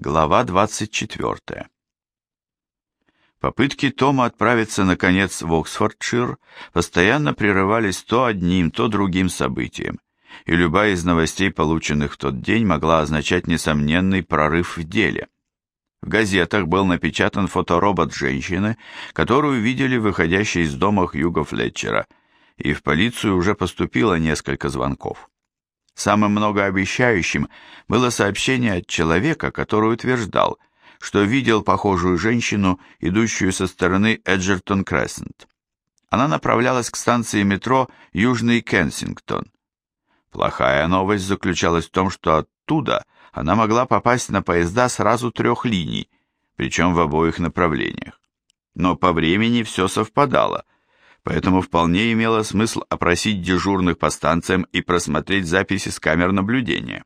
Глава 24. Попытки Тома отправиться, наконец, в Оксфордшир постоянно прерывались то одним, то другим событием, и любая из новостей, полученных в тот день, могла означать несомненный прорыв в деле. В газетах был напечатан фоторобот женщины, которую видели выходящей из дома Хьюго Флетчера, и в полицию уже поступило несколько звонков. Самым многообещающим было сообщение от человека, который утверждал, что видел похожую женщину, идущую со стороны Эджертон Крессент. Она направлялась к станции метро Южный Кенсингтон. Плохая новость заключалась в том, что оттуда она могла попасть на поезда сразу трех линий, причем в обоих направлениях. Но по времени все совпадало – поэтому вполне имело смысл опросить дежурных по станциям и просмотреть записи с камер наблюдения.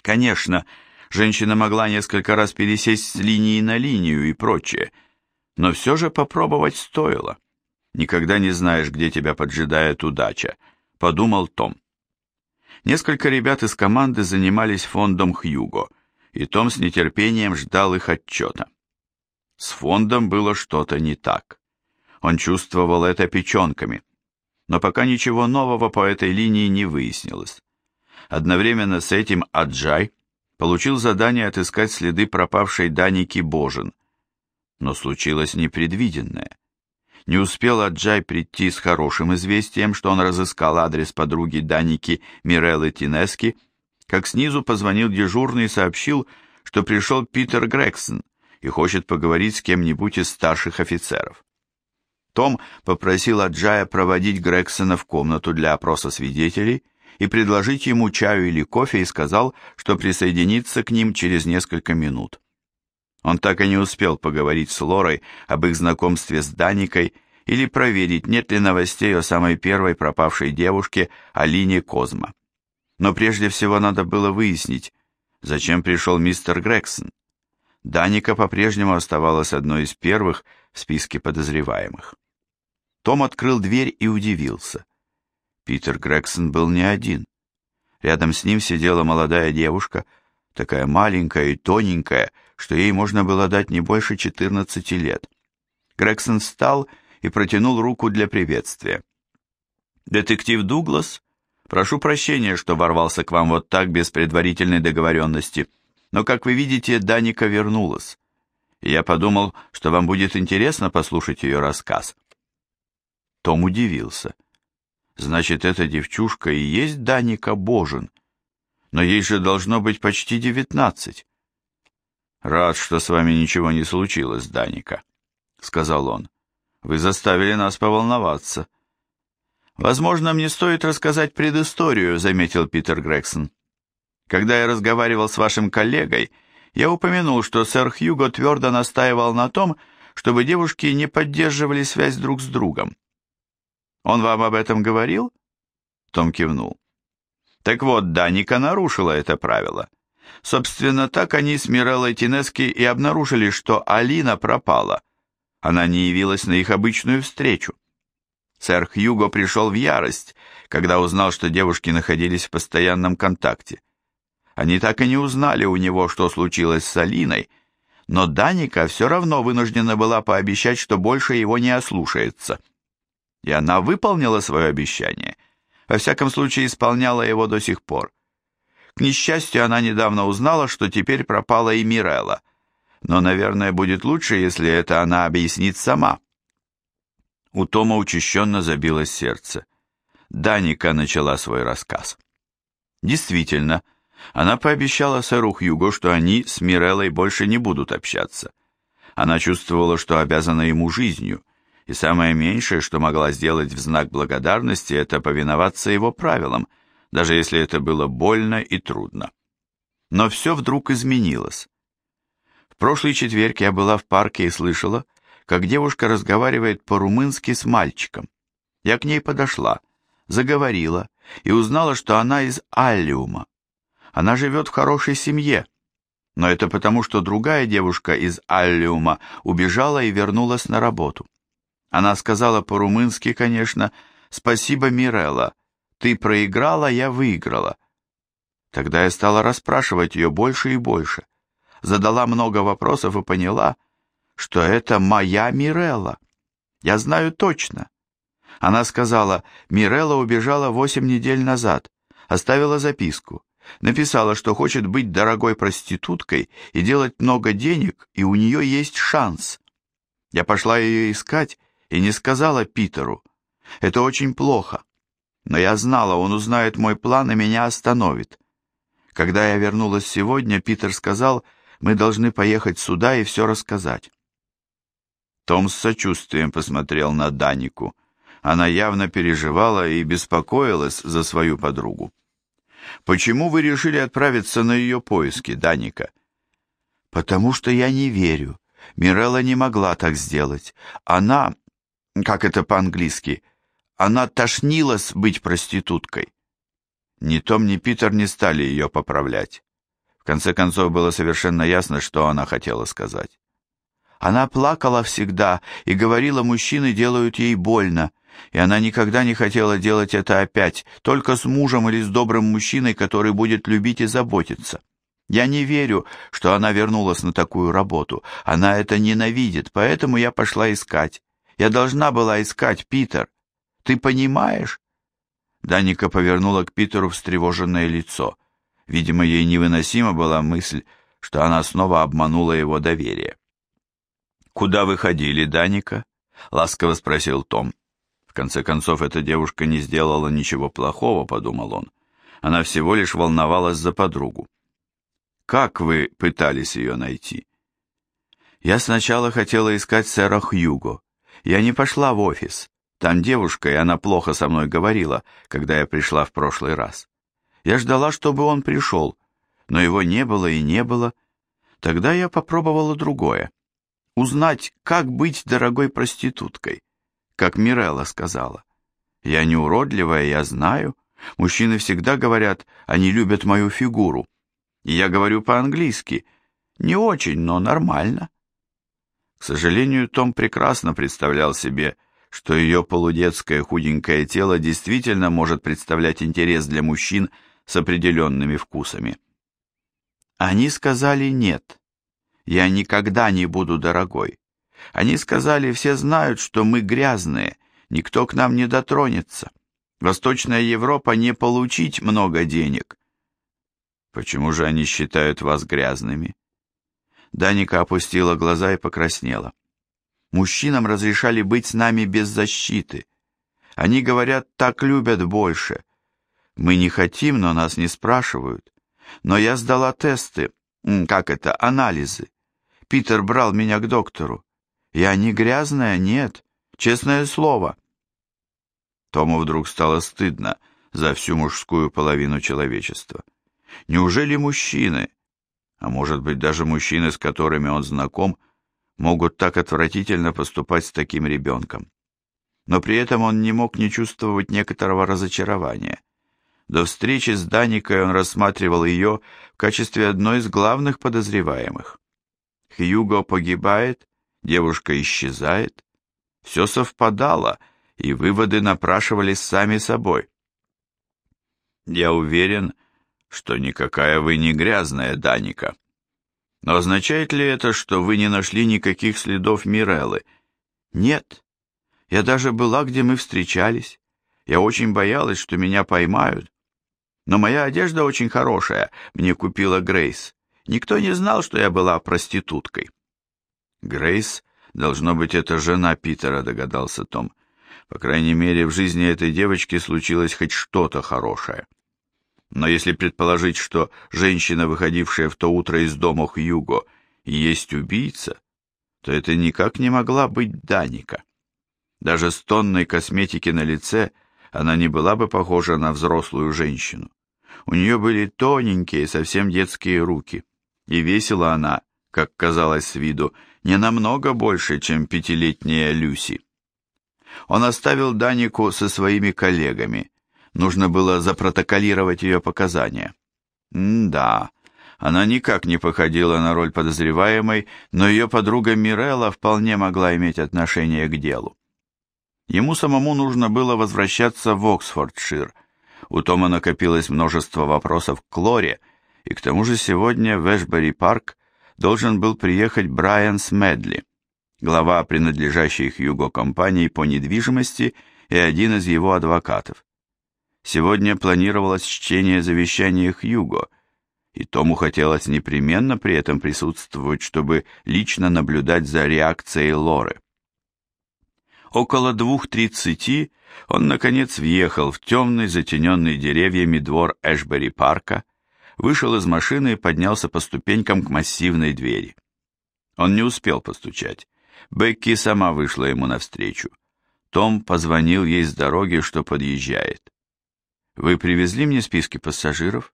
Конечно, женщина могла несколько раз пересесть с линии на линию и прочее, но все же попробовать стоило. Никогда не знаешь, где тебя поджидает удача, подумал Том. Несколько ребят из команды занимались фондом Хьюго, и Том с нетерпением ждал их отчета. С фондом было что-то не так. Он чувствовал это печенками. Но пока ничего нового по этой линии не выяснилось. Одновременно с этим Аджай получил задание отыскать следы пропавшей Даники Божин. Но случилось непредвиденное. Не успел Аджай прийти с хорошим известием, что он разыскал адрес подруги Даники Миреллы Тинески, как снизу позвонил дежурный и сообщил, что пришел Питер Грексон и хочет поговорить с кем-нибудь из старших офицеров. Том попросил Аджая проводить Грексона в комнату для опроса свидетелей и предложить ему чаю или кофе и сказал, что присоединится к ним через несколько минут. Он так и не успел поговорить с Лорой об их знакомстве с Даникой или проверить, нет ли новостей о самой первой пропавшей девушке Алине Козма. Но прежде всего надо было выяснить, зачем пришел мистер Грексон. Даника по-прежнему оставалась одной из первых в списке подозреваемых. Том открыл дверь и удивился. Питер Грегсон был не один. Рядом с ним сидела молодая девушка, такая маленькая и тоненькая, что ей можно было дать не больше 14 лет. Грегсон встал и протянул руку для приветствия. «Детектив Дуглас, прошу прощения, что ворвался к вам вот так без предварительной договоренности, но, как вы видите, Даника вернулась. Я подумал, что вам будет интересно послушать ее рассказ». Том удивился. Значит, эта девчушка и есть Даника Божин. Но ей же должно быть почти девятнадцать. Рад, что с вами ничего не случилось, Даника, сказал он. Вы заставили нас поволноваться. Возможно, мне стоит рассказать предысторию, заметил Питер Грексон. Когда я разговаривал с вашим коллегой, я упомянул, что сэр Хьюго твердо настаивал на том, чтобы девушки не поддерживали связь друг с другом. Он вам об этом говорил? Том кивнул. Так вот, Даника нарушила это правило. Собственно, так они с Миреллой Тинески и обнаружили, что Алина пропала. Она не явилась на их обычную встречу. Сэр Хьюго пришел в ярость, когда узнал, что девушки находились в постоянном контакте. Они так и не узнали у него, что случилось с Алиной, но Даника все равно вынуждена была пообещать, что больше его не ослушается и она выполнила свое обещание. Во всяком случае, исполняла его до сих пор. К несчастью, она недавно узнала, что теперь пропала и Мирелла. Но, наверное, будет лучше, если это она объяснит сама. У Тома учащенно забилось сердце. Даника начала свой рассказ. Действительно, она пообещала сэру Хьюго, что они с Миреллой больше не будут общаться. Она чувствовала, что обязана ему жизнью, и самое меньшее, что могла сделать в знак благодарности, это повиноваться его правилам, даже если это было больно и трудно. Но все вдруг изменилось. В прошлый четверг я была в парке и слышала, как девушка разговаривает по-румынски с мальчиком. Я к ней подошла, заговорила и узнала, что она из Аллиума. Она живет в хорошей семье, но это потому, что другая девушка из Аллиума убежала и вернулась на работу. Она сказала по-румынски, конечно, «Спасибо, Мирелла. Ты проиграла, я выиграла». Тогда я стала расспрашивать ее больше и больше. задала много вопросов и поняла, что это моя Мирелла. Я знаю точно. Она сказала, Мирелла убежала восемь недель назад, оставила записку. Написала, что хочет быть дорогой проституткой и делать много денег, и у нее есть шанс. Я пошла ее искать и не сказала Питеру. Это очень плохо. Но я знала, он узнает мой план и меня остановит. Когда я вернулась сегодня, Питер сказал, мы должны поехать сюда и все рассказать. Том с сочувствием посмотрел на Данику. Она явно переживала и беспокоилась за свою подругу. Почему вы решили отправиться на ее поиски, Даника? Потому что я не верю. Мирелла не могла так сделать. Она, как это по-английски, она тошнилась быть проституткой. Ни Том, ни Питер не стали ее поправлять. В конце концов, было совершенно ясно, что она хотела сказать. Она плакала всегда и говорила, мужчины делают ей больно, и она никогда не хотела делать это опять, только с мужем или с добрым мужчиной, который будет любить и заботиться. Я не верю, что она вернулась на такую работу. Она это ненавидит, поэтому я пошла искать. Я должна была искать, Питер. Ты понимаешь?» Даника повернула к Питеру встревоженное лицо. Видимо, ей невыносима была мысль, что она снова обманула его доверие. «Куда вы ходили, Даника?» — ласково спросил Том. В конце концов, эта девушка не сделала ничего плохого, подумал он. Она всего лишь волновалась за подругу. Как вы пытались ее найти? Я сначала хотела искать сэра Хьюго. Я не пошла в офис. Там девушка, и она плохо со мной говорила, когда я пришла в прошлый раз. Я ждала, чтобы он пришел, но его не было и не было. Тогда я попробовала другое. Узнать, как быть дорогой проституткой как Мирелла сказала. Я не уродливая, я знаю. Мужчины всегда говорят, они любят мою фигуру. И я говорю по-английски. Не очень, но нормально. К сожалению, Том прекрасно представлял себе, что ее полудетское худенькое тело действительно может представлять интерес для мужчин с определенными вкусами. Они сказали нет. Я никогда не буду дорогой. Они сказали, все знают, что мы грязные, никто к нам не дотронется. Восточная Европа не получить много денег. Почему же они считают вас грязными? Даника опустила глаза и покраснела. Мужчинам разрешали быть с нами без защиты. Они говорят, так любят больше. Мы не хотим, но нас не спрашивают. Но я сдала тесты, как это, анализы. Питер брал меня к доктору. Я не грязная, нет, честное слово. Тому вдруг стало стыдно за всю мужскую половину человечества. Неужели мужчины, а может быть даже мужчины, с которыми он знаком, могут так отвратительно поступать с таким ребенком? Но при этом он не мог не чувствовать некоторого разочарования. До встречи с Даникой он рассматривал ее в качестве одной из главных подозреваемых. Хьюго погибает, девушка исчезает. Все совпадало, и выводы напрашивались сами собой. Я уверен, что никакая вы не грязная, Даника. Но означает ли это, что вы не нашли никаких следов Миреллы? Нет. Я даже была, где мы встречались. Я очень боялась, что меня поймают. Но моя одежда очень хорошая, мне купила Грейс. Никто не знал, что я была проституткой. Грейс, должно быть, это жена Питера, догадался Том. По крайней мере, в жизни этой девочки случилось хоть что-то хорошее. Но если предположить, что женщина, выходившая в то утро из дома Хьюго, есть убийца, то это никак не могла быть Даника. Даже с тонной косметики на лице она не была бы похожа на взрослую женщину. У нее были тоненькие, совсем детские руки, и весила она, как казалось с виду, не намного больше, чем пятилетняя Люси. Он оставил Данику со своими коллегами. Нужно было запротоколировать ее показания. М да, она никак не походила на роль подозреваемой, но ее подруга Мирелла вполне могла иметь отношение к делу. Ему самому нужно было возвращаться в Оксфордшир. У Тома накопилось множество вопросов к Клоре, и к тому же сегодня в Эшбери-парк должен был приехать Брайан Смедли, глава принадлежащей Хьюго компании по недвижимости и один из его адвокатов. Сегодня планировалось чтение завещания Хьюго, и Тому хотелось непременно при этом присутствовать, чтобы лично наблюдать за реакцией Лоры. Около двух тридцати он, наконец, въехал в темный, затененный деревьями двор Эшбери-парка, вышел из машины и поднялся по ступенькам к массивной двери. Он не успел постучать. Бекки сама вышла ему навстречу. Том позвонил ей с дороги, что подъезжает. «Вы привезли мне списки пассажиров?»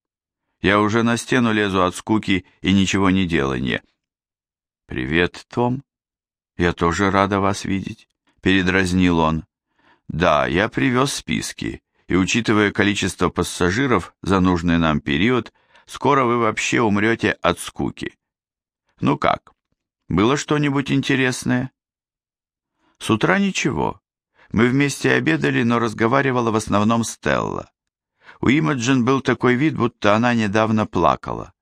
Я уже на стену лезу от скуки и ничего не делания. «Привет, Том. Я тоже рада вас видеть», — передразнил он. «Да, я привез списки, и, учитывая количество пассажиров за нужный нам период, скоро вы вообще умрете от скуки. Ну как, было что-нибудь интересное?» «С утра ничего. Мы вместе обедали, но разговаривала в основном Стелла. У Имаджин был такой вид, будто она недавно плакала.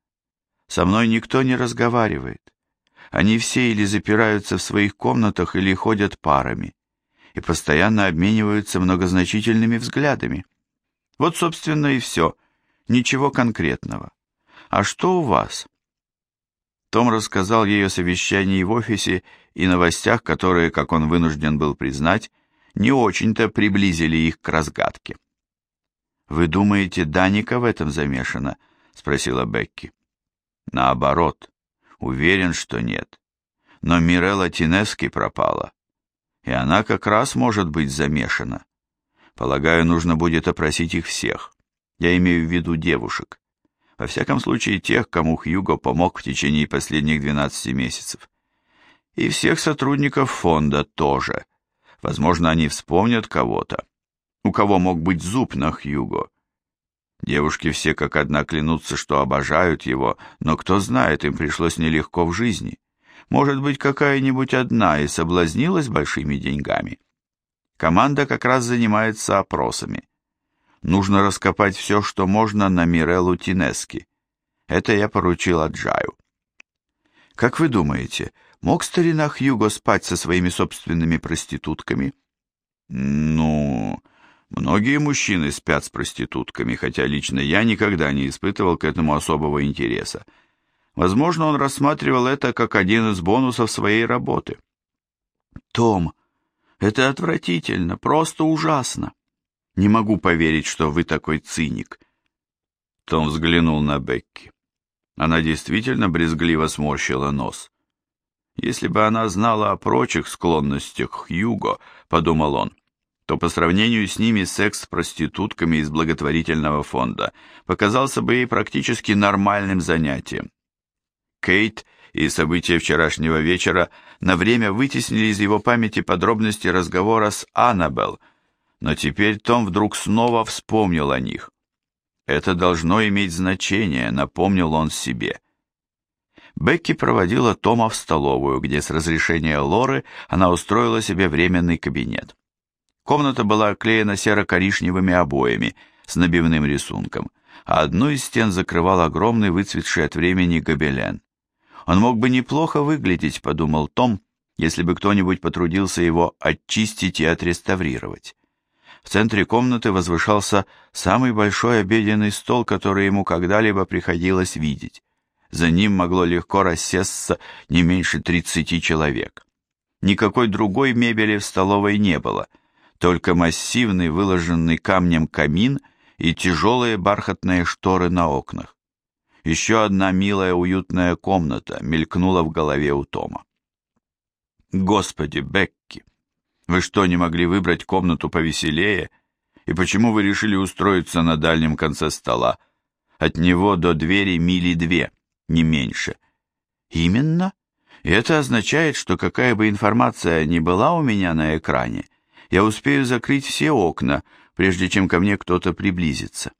Со мной никто не разговаривает. Они все или запираются в своих комнатах, или ходят парами, и постоянно обмениваются многозначительными взглядами. Вот, собственно, и все. Ничего конкретного. А что у вас? Том рассказал ей о совещании в офисе и новостях, которые, как он вынужден был признать, не очень-то приблизили их к разгадке. «Вы думаете, Даника в этом замешана?» — спросила Бекки. «Наоборот. Уверен, что нет. Но Мирелла Тинески пропала. И она как раз может быть замешана. Полагаю, нужно будет опросить их всех. Я имею в виду девушек. Во всяком случае, тех, кому Хьюго помог в течение последних 12 месяцев. И всех сотрудников фонда тоже. Возможно, они вспомнят кого-то у кого мог быть зуб на Хьюго. Девушки все как одна клянутся, что обожают его, но кто знает, им пришлось нелегко в жизни. Может быть, какая-нибудь одна и соблазнилась большими деньгами. Команда как раз занимается опросами. Нужно раскопать все, что можно на Миреллу Тинески. Это я поручил Аджаю. Как вы думаете, мог старина Хьюго спать со своими собственными проститутками? Ну, Многие мужчины спят с проститутками, хотя лично я никогда не испытывал к этому особого интереса. Возможно, он рассматривал это как один из бонусов своей работы. Том, это отвратительно, просто ужасно. Не могу поверить, что вы такой циник. Том взглянул на Бекки. Она действительно брезгливо сморщила нос. Если бы она знала о прочих склонностях Хьюго, подумал он, то по сравнению с ними секс с проститутками из благотворительного фонда показался бы ей практически нормальным занятием. Кейт и события вчерашнего вечера на время вытеснили из его памяти подробности разговора с Аннабелл, но теперь Том вдруг снова вспомнил о них. Это должно иметь значение, напомнил он себе. Бекки проводила Тома в столовую, где с разрешения Лоры она устроила себе временный кабинет. Комната была оклеена серо-коричневыми обоями с набивным рисунком, а одну из стен закрывал огромный выцветший от времени гобелен. Он мог бы неплохо выглядеть, подумал Том, если бы кто-нибудь потрудился его очистить и отреставрировать. В центре комнаты возвышался самый большой обеденный стол, который ему когда-либо приходилось видеть. За ним могло легко рассесться не меньше тридцати человек. Никакой другой мебели в столовой не было, только массивный выложенный камнем камин и тяжелые бархатные шторы на окнах. Еще одна милая уютная комната мелькнула в голове у Тома. «Господи, Бекки, вы что, не могли выбрать комнату повеселее? И почему вы решили устроиться на дальнем конце стола? От него до двери мили две, не меньше». «Именно? И это означает, что какая бы информация ни была у меня на экране, я успею закрыть все окна, прежде чем ко мне кто-то приблизится.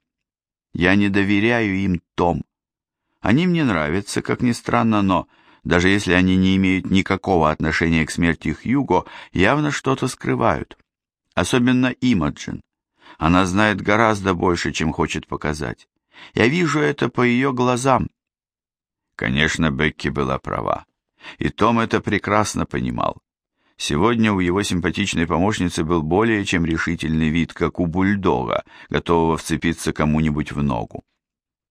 Я не доверяю им, Том. Они мне нравятся, как ни странно, но даже если они не имеют никакого отношения к смерти Хьюго, явно что-то скрывают. Особенно Имаджин. Она знает гораздо больше, чем хочет показать. Я вижу это по ее глазам. Конечно, Бекки была права. И Том это прекрасно понимал. Сегодня у его симпатичной помощницы был более чем решительный вид, как у бульдога, готового вцепиться кому-нибудь в ногу.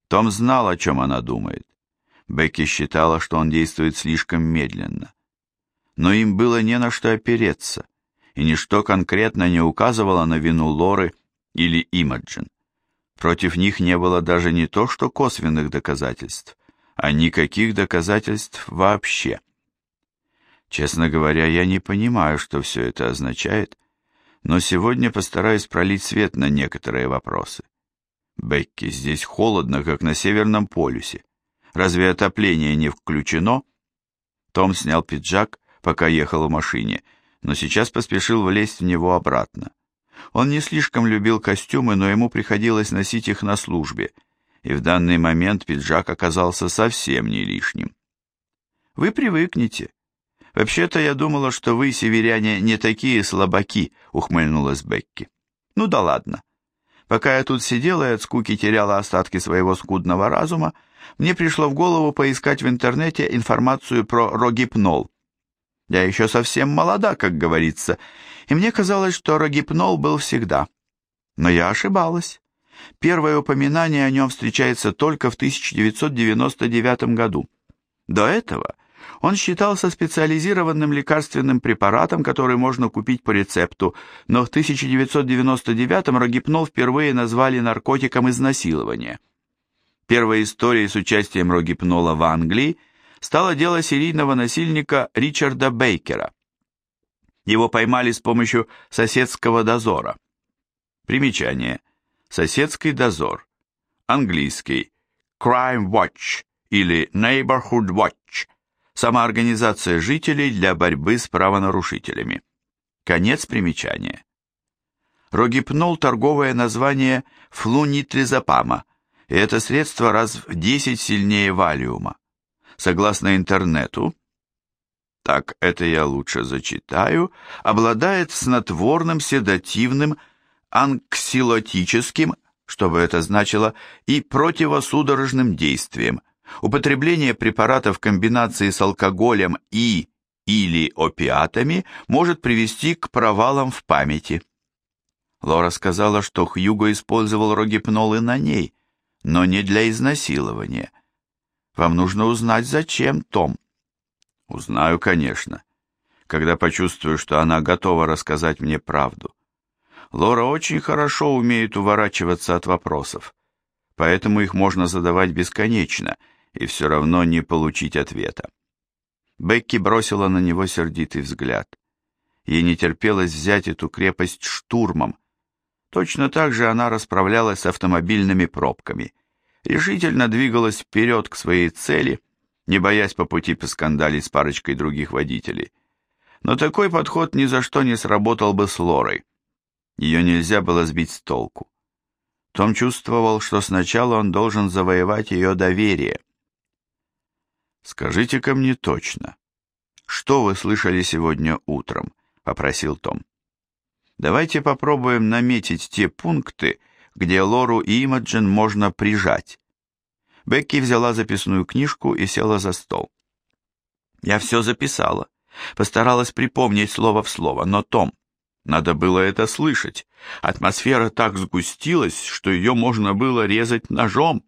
Том знал, о чем она думает. Бекки считала, что он действует слишком медленно. Но им было не на что опереться, и ничто конкретно не указывало на вину Лоры или Имаджин. Против них не было даже не то что косвенных доказательств, а никаких доказательств вообще. Честно говоря, я не понимаю, что все это означает, но сегодня постараюсь пролить свет на некоторые вопросы. Бекки, здесь холодно, как на Северном полюсе. Разве отопление не включено? Том снял пиджак, пока ехал в машине, но сейчас поспешил влезть в него обратно. Он не слишком любил костюмы, но ему приходилось носить их на службе, и в данный момент пиджак оказался совсем не лишним. «Вы привыкнете. Вообще-то я думала, что вы, северяне, не такие слабаки», — ухмыльнулась Бекки. «Ну да ладно. Пока я тут сидела и от скуки теряла остатки своего скудного разума, мне пришло в голову поискать в интернете информацию про рогипнол. Я еще совсем молода, как говорится, и мне казалось, что рогипнол был всегда. Но я ошибалась. Первое упоминание о нем встречается только в 1999 году. До этого он считался специализированным лекарственным препаратом, который можно купить по рецепту, но в 1999 рогипнол впервые назвали наркотиком изнасилования. Первой историей с участием рогипнола в Англии стало дело серийного насильника Ричарда Бейкера. Его поймали с помощью соседского дозора. Примечание. Соседский дозор. Английский. Crime Watch или Neighborhood Watch. Самоорганизация жителей для борьбы с правонарушителями. Конец примечания. Рогипнол – торговое название флунитризопама, и это средство раз в 10 сильнее валиума. Согласно интернету, так это я лучше зачитаю, обладает снотворным, седативным, анксилотическим, что бы это значило, и противосудорожным действием. Употребление препаратов в комбинации с алкоголем и или опиатами может привести к провалам в памяти. Лора сказала, что Хьюго использовал рогипнол и на ней, но не для изнасилования. Вам нужно узнать, зачем, Том. Узнаю, конечно, когда почувствую, что она готова рассказать мне правду. Лора очень хорошо умеет уворачиваться от вопросов, поэтому их можно задавать бесконечно и все равно не получить ответа. Бекки бросила на него сердитый взгляд. Ей не терпелось взять эту крепость штурмом. Точно так же она расправлялась с автомобильными пробками. Решительно двигалась вперед к своей цели, не боясь по пути поскандалить с парочкой других водителей. Но такой подход ни за что не сработал бы с Лорой. Ее нельзя было сбить с толку. Том чувствовал, что сначала он должен завоевать ее доверие. «Скажите-ка мне точно, что вы слышали сегодня утром?» — попросил Том. «Давайте попробуем наметить те пункты, где Лору и Имаджин можно прижать». Бекки взяла записную книжку и села за стол. «Я все записала. Постаралась припомнить слово в слово, но, Том, надо было это слышать. Атмосфера так сгустилась, что ее можно было резать ножом.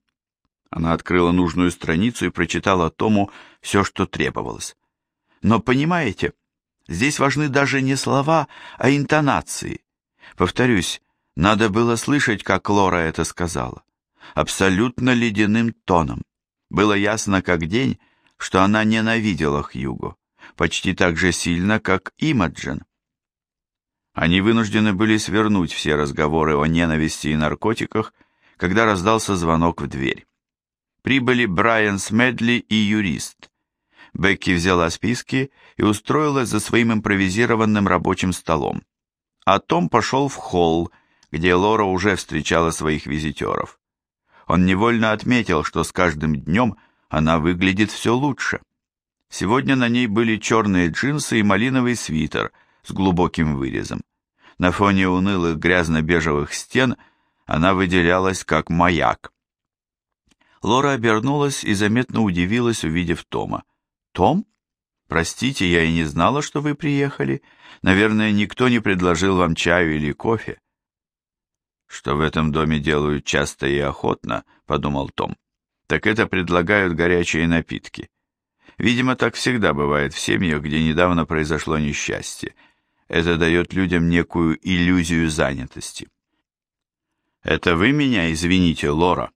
Она открыла нужную страницу и прочитала Тому все, что требовалось. Но, понимаете, здесь важны даже не слова, а интонации. Повторюсь, надо было слышать, как Лора это сказала. Абсолютно ледяным тоном. Было ясно, как день, что она ненавидела Хьюго, почти так же сильно, как Имаджин. Они вынуждены были свернуть все разговоры о ненависти и наркотиках, когда раздался звонок в дверь. Прибыли Брайан Смедли и юрист. Бекки взяла списки и устроилась за своим импровизированным рабочим столом. А Том пошел в холл, где Лора уже встречала своих визитеров. Он невольно отметил, что с каждым днем она выглядит все лучше. Сегодня на ней были черные джинсы и малиновый свитер – с глубоким вырезом. На фоне унылых грязно-бежевых стен она выделялась как маяк. Лора обернулась и заметно удивилась, увидев Тома. «Том? Простите, я и не знала, что вы приехали. Наверное, никто не предложил вам чаю или кофе». «Что в этом доме делают часто и охотно», — подумал Том, — «так это предлагают горячие напитки. Видимо, так всегда бывает в семьях, где недавно произошло несчастье. Это дает людям некую иллюзию занятости». «Это вы меня извините, Лора?»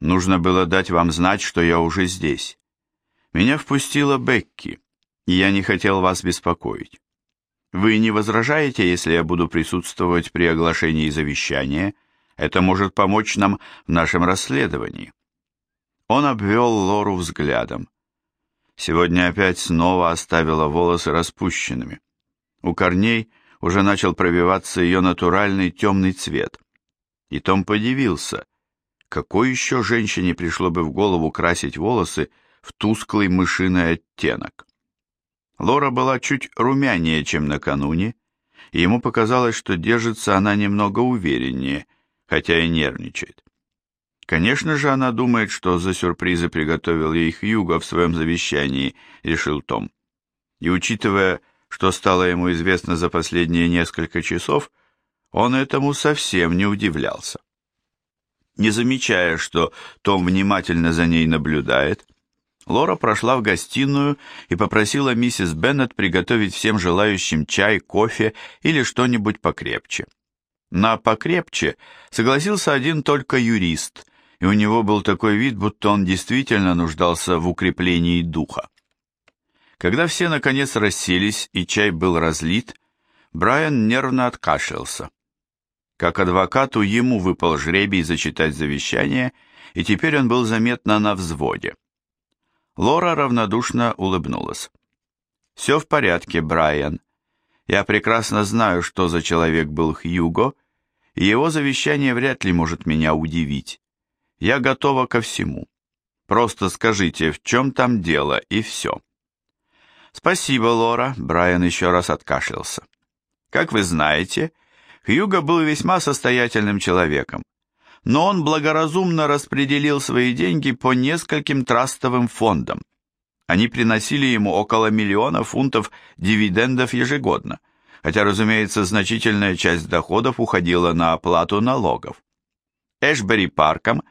Нужно было дать вам знать, что я уже здесь. Меня впустила Бекки, и я не хотел вас беспокоить. Вы не возражаете, если я буду присутствовать при оглашении завещания? Это может помочь нам в нашем расследовании. Он обвел Лору взглядом. Сегодня опять снова оставила волосы распущенными. У корней уже начал пробиваться ее натуральный темный цвет. И Том подивился, какой еще женщине пришло бы в голову красить волосы в тусклый мышиный оттенок? Лора была чуть румянее, чем накануне, и ему показалось, что держится она немного увереннее, хотя и нервничает. Конечно же, она думает, что за сюрпризы приготовил ей Хьюго в своем завещании, решил Том. И учитывая, что стало ему известно за последние несколько часов, он этому совсем не удивлялся. Не замечая, что Том внимательно за ней наблюдает, Лора прошла в гостиную и попросила миссис Беннет приготовить всем желающим чай, кофе или что-нибудь покрепче. На покрепче согласился один только юрист, и у него был такой вид, будто он действительно нуждался в укреплении духа. Когда все наконец расселись и чай был разлит, Брайан нервно откашлялся. Как адвокату ему выпал жребий зачитать завещание, и теперь он был заметно на взводе. Лора равнодушно улыбнулась. «Все в порядке, Брайан. Я прекрасно знаю, что за человек был Хьюго, и его завещание вряд ли может меня удивить. Я готова ко всему. Просто скажите, в чем там дело, и все». «Спасибо, Лора», — Брайан еще раз откашлялся. «Как вы знаете, Хьюго был весьма состоятельным человеком, но он благоразумно распределил свои деньги по нескольким трастовым фондам. Они приносили ему около миллиона фунтов дивидендов ежегодно, хотя, разумеется, значительная часть доходов уходила на оплату налогов. Эшбери Парком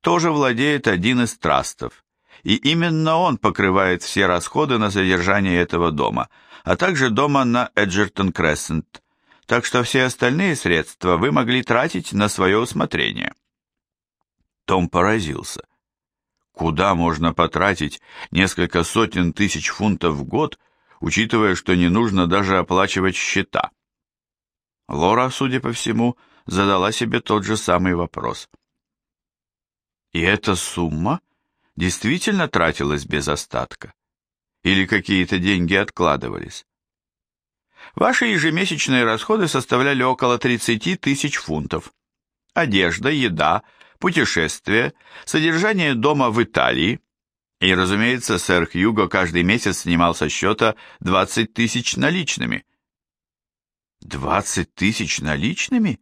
тоже владеет один из трастов, и именно он покрывает все расходы на содержание этого дома, а также дома на Эджертон Крессент, так что все остальные средства вы могли тратить на свое усмотрение. Том поразился. Куда можно потратить несколько сотен тысяч фунтов в год, учитывая, что не нужно даже оплачивать счета? Лора, судя по всему, задала себе тот же самый вопрос. И эта сумма действительно тратилась без остатка? Или какие-то деньги откладывались? Ваши ежемесячные расходы составляли около 30 тысяч фунтов. Одежда, еда, путешествия, содержание дома в Италии. И, разумеется, сэр Хьюго каждый месяц снимал со счета 20 тысяч наличными. 20 тысяч наличными?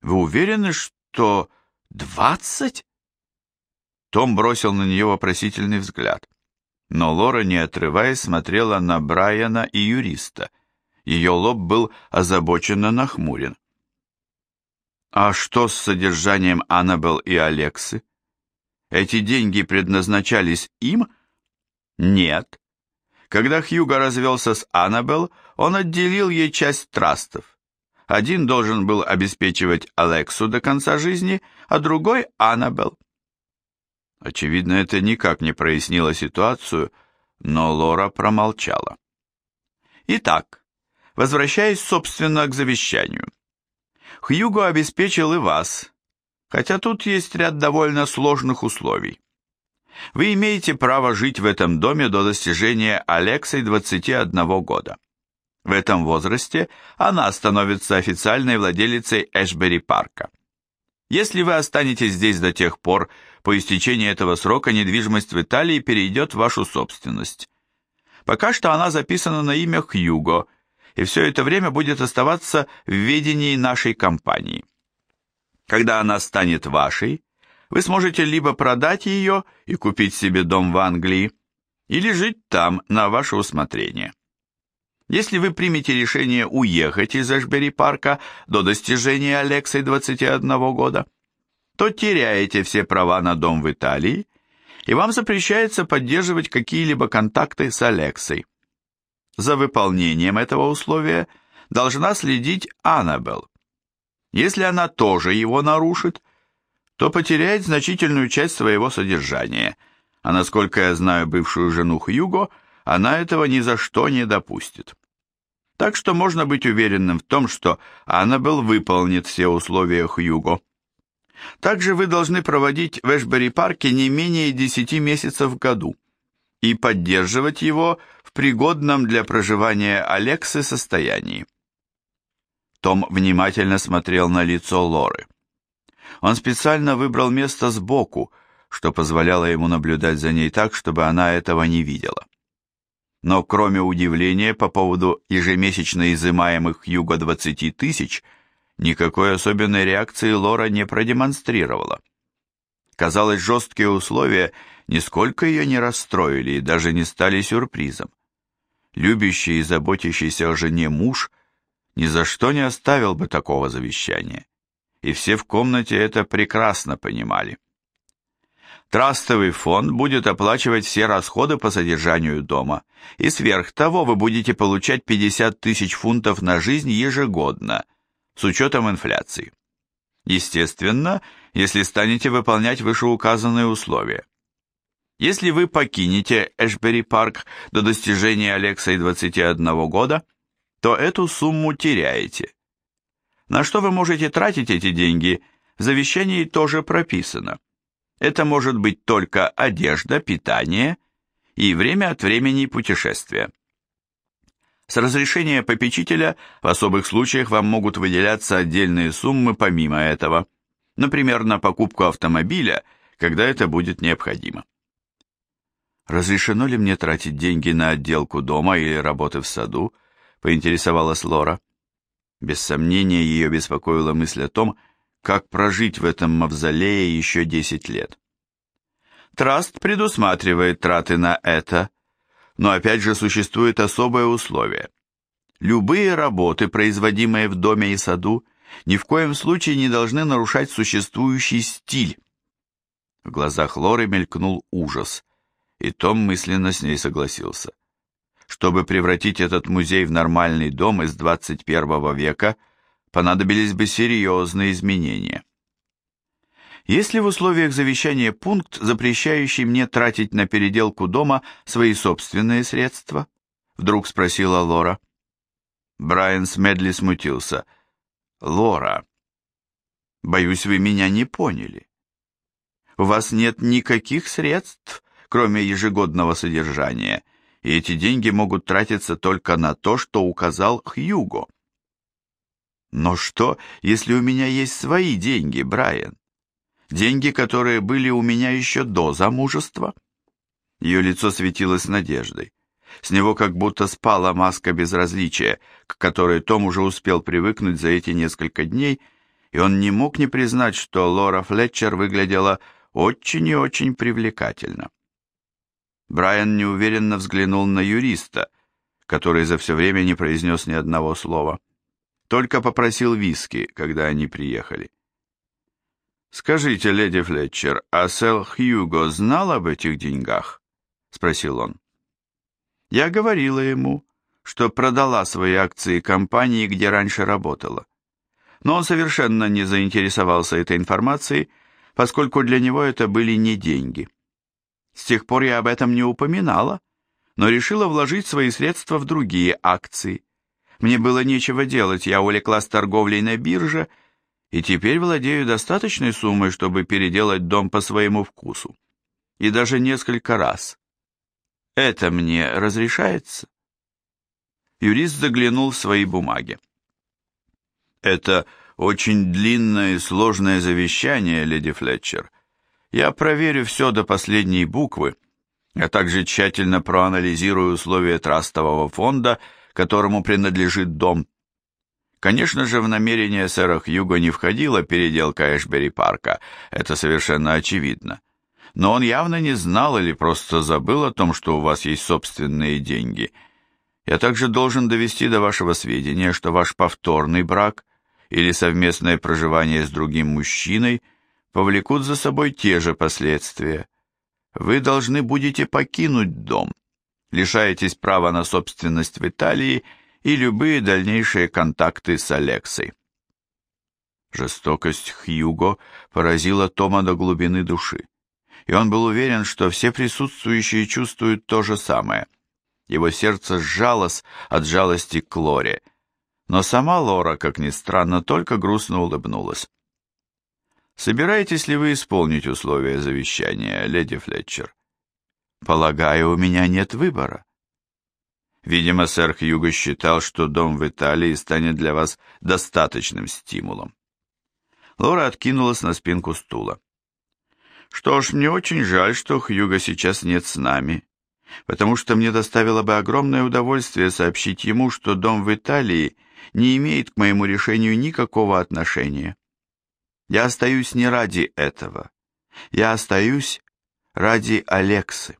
Вы уверены, что 20? Том бросил на нее вопросительный взгляд. Но Лора, не отрываясь, смотрела на Брайана и юриста – ее лоб был озабоченно нахмурен. А что с содержанием Аннабел и Алексы? Эти деньги предназначались им? Нет. Когда Хьюго развелся с Аннабел, он отделил ей часть трастов. Один должен был обеспечивать Алексу до конца жизни, а другой — Аннабел. Очевидно, это никак не прояснило ситуацию, но Лора промолчала. Итак, Возвращаясь, собственно, к завещанию. Хьюго обеспечил и вас, хотя тут есть ряд довольно сложных условий. Вы имеете право жить в этом доме до достижения Алексой 21 года. В этом возрасте она становится официальной владелицей Эшбери парка. Если вы останетесь здесь до тех пор, по истечении этого срока недвижимость в Италии перейдет в вашу собственность. Пока что она записана на имя Хьюго, и все это время будет оставаться в ведении нашей компании. Когда она станет вашей, вы сможете либо продать ее и купить себе дом в Англии, или жить там на ваше усмотрение. Если вы примете решение уехать из Эшбери-парка до достижения Алексой 21 года, то теряете все права на дом в Италии, и вам запрещается поддерживать какие-либо контакты с Алексой. За выполнением этого условия должна следить Аннабелл. Если она тоже его нарушит, то потеряет значительную часть своего содержания, а насколько я знаю бывшую жену Хьюго, она этого ни за что не допустит. Так что можно быть уверенным в том, что Аннабелл выполнит все условия Хьюго. Также вы должны проводить в Эшбери-парке не менее 10 месяцев в году и поддерживать его пригодном для проживания Алексы состоянии. Том внимательно смотрел на лицо Лоры. Он специально выбрал место сбоку, что позволяло ему наблюдать за ней так, чтобы она этого не видела. Но кроме удивления по поводу ежемесячно изымаемых юго 20 тысяч, никакой особенной реакции Лора не продемонстрировала. Казалось, жесткие условия нисколько ее не расстроили и даже не стали сюрпризом. Любящий и заботящийся о жене муж ни за что не оставил бы такого завещания и все в комнате это прекрасно понимали. Трастовый фонд будет оплачивать все расходы по содержанию дома, и сверх того вы будете получать 50 тысяч фунтов на жизнь ежегодно, с учетом инфляции. Естественно, если станете выполнять вышеуказанные условия. Если вы покинете Эшбери-парк до достижения Алексой 21 года, то эту сумму теряете. На что вы можете тратить эти деньги, в завещании тоже прописано. Это может быть только одежда, питание и время от времени путешествия. С разрешения попечителя в особых случаях вам могут выделяться отдельные суммы помимо этого, например, на покупку автомобиля, когда это будет необходимо. «Разрешено ли мне тратить деньги на отделку дома или работы в саду?» – поинтересовалась Лора. Без сомнения, ее беспокоила мысль о том, как прожить в этом мавзолее еще 10 лет. Траст предусматривает траты на это, но опять же существует особое условие. Любые работы, производимые в доме и саду, ни в коем случае не должны нарушать существующий стиль. В глазах Лоры мелькнул ужас, и Том мысленно с ней согласился. Чтобы превратить этот музей в нормальный дом из 21 века, понадобились бы серьезные изменения. Есть ли в условиях завещания пункт, запрещающий мне тратить на переделку дома свои собственные средства? Вдруг спросила Лора. Брайан Смедли смутился. Лора, боюсь, вы меня не поняли. У вас нет никаких средств, кроме ежегодного содержания, и эти деньги могут тратиться только на то, что указал Хьюго. Но что, если у меня есть свои деньги, Брайан? Деньги, которые были у меня еще до замужества? Ее лицо светилось надеждой. С него как будто спала маска безразличия, к которой Том уже успел привыкнуть за эти несколько дней, и он не мог не признать, что Лора Флетчер выглядела очень и очень привлекательно. Брайан неуверенно взглянул на юриста, который за все время не произнес ни одного слова. Только попросил виски, когда они приехали. «Скажите, леди Флетчер, а Сэл Хьюго знал об этих деньгах?» — спросил он. «Я говорила ему, что продала свои акции компании, где раньше работала. Но он совершенно не заинтересовался этой информацией, поскольку для него это были не деньги. С тех пор я об этом не упоминала, но решила вложить свои средства в другие акции. Мне было нечего делать, я увлеклась торговлей на бирже и теперь владею достаточной суммой, чтобы переделать дом по своему вкусу. И даже несколько раз. Это мне разрешается? Юрист заглянул в свои бумаги. Это очень длинное и сложное завещание, леди Флетчер, я проверю все до последней буквы, а также тщательно проанализирую условия трастового фонда, которому принадлежит дом. Конечно же, в намерение сэра Хьюго не входила переделка Эшбери-парка, это совершенно очевидно. Но он явно не знал или просто забыл о том, что у вас есть собственные деньги. Я также должен довести до вашего сведения, что ваш повторный брак или совместное проживание с другим мужчиной повлекут за собой те же последствия. Вы должны будете покинуть дом, лишаетесь права на собственность в Италии и любые дальнейшие контакты с Алексой. Жестокость Хьюго поразила Тома до глубины души, и он был уверен, что все присутствующие чувствуют то же самое. Его сердце сжалось от жалости к Лоре, но сама Лора, как ни странно, только грустно улыбнулась. «Собираетесь ли вы исполнить условия завещания, леди Флетчер?» «Полагаю, у меня нет выбора». Видимо, сэр Хьюго считал, что дом в Италии станет для вас достаточным стимулом. Лора откинулась на спинку стула. Что ж, мне очень жаль, что Хьюго сейчас нет с нами, потому что мне доставило бы огромное удовольствие сообщить ему, что дом в Италии не имеет к моему решению никакого отношения. Я остаюсь не ради этого. Я остаюсь ради Алексы.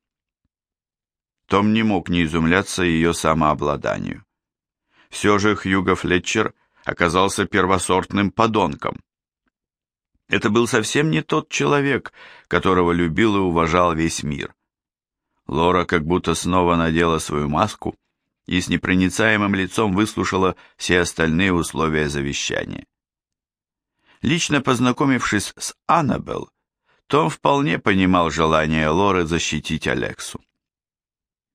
Том не мог не изумляться ее самообладанию. Все же Хьюго Флетчер оказался первосортным подонком. Это был совсем не тот человек, которого любил и уважал весь мир. Лора как будто снова надела свою маску и с непроницаемым лицом выслушала все остальные условия завещания. Лично познакомившись с Аннабелл, том вполне понимал желание Лоры защитить Алексу.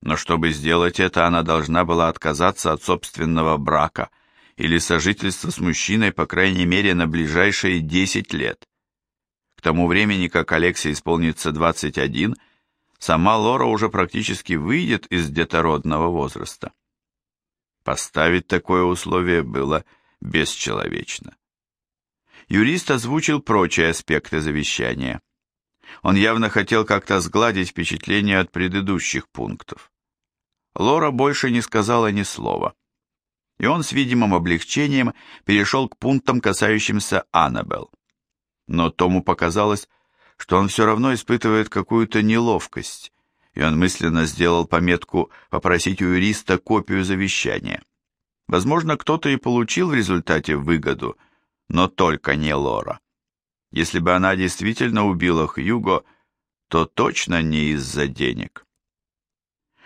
Но чтобы сделать это, она должна была отказаться от собственного брака или сожительства с мужчиной, по крайней мере, на ближайшие 10 лет. К тому времени, как Алексе исполнится 21, сама Лора уже практически выйдет из детородного возраста. Поставить такое условие было бесчеловечно. Юрист озвучил прочие аспекты завещания. Он явно хотел как-то сгладить впечатление от предыдущих пунктов. Лора больше не сказала ни слова. И он с видимым облегчением перешел к пунктам, касающимся Аннабелл. Но Тому показалось, что он все равно испытывает какую-то неловкость, и он мысленно сделал пометку попросить у юриста копию завещания. Возможно, кто-то и получил в результате выгоду, но только не Лора. Если бы она действительно убила Хьюго, то точно не из-за денег.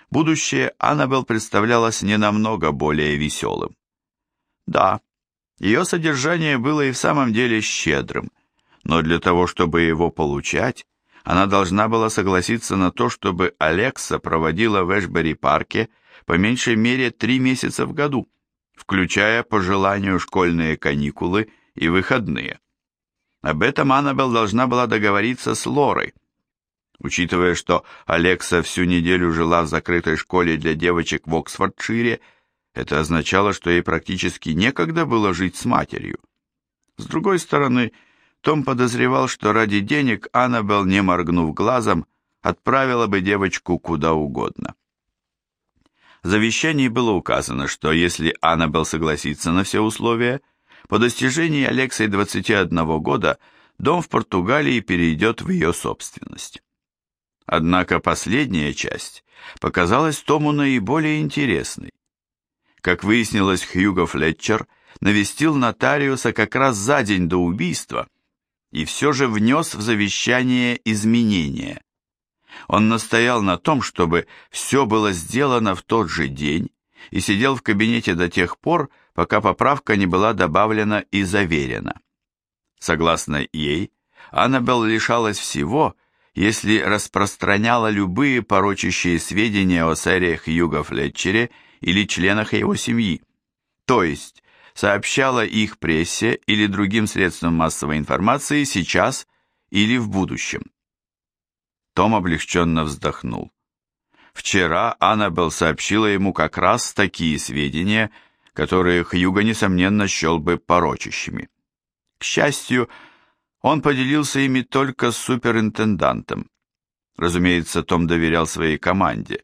Будущее Аннабелл представлялось не намного более веселым. Да, ее содержание было и в самом деле щедрым, но для того, чтобы его получать, она должна была согласиться на то, чтобы Алекса проводила в Эшбери-парке по меньшей мере три месяца в году, включая по желанию школьные каникулы и выходные. Об этом Аннабелл должна была договориться с Лорой. Учитывая, что Алекса всю неделю жила в закрытой школе для девочек в Оксфордшире, это означало, что ей практически некогда было жить с матерью. С другой стороны, том подозревал, что ради денег Аннабелл, не моргнув глазом, отправила бы девочку куда угодно. В завещании было указано, что если Аннабелл согласится на все условия – по достижении Алексой 21 года дом в Португалии перейдет в ее собственность. Однако последняя часть показалась Тому наиболее интересной. Как выяснилось, Хьюго Флетчер навестил нотариуса как раз за день до убийства и все же внес в завещание изменения. Он настоял на том, чтобы все было сделано в тот же день и сидел в кабинете до тех пор, пока поправка не была добавлена и заверена. Согласно ей, Аннабелл лишалась всего, если распространяла любые порочащие сведения о сэре Хьюго Флетчере или членах его семьи, то есть сообщала их прессе или другим средствам массовой информации сейчас или в будущем. Том облегченно вздохнул. Вчера Аннабелл сообщила ему как раз такие сведения, которые Хьюго, несомненно, счел бы порочащими. К счастью, он поделился ими только с суперинтендантом. Разумеется, Том доверял своей команде,